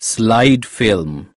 slide film.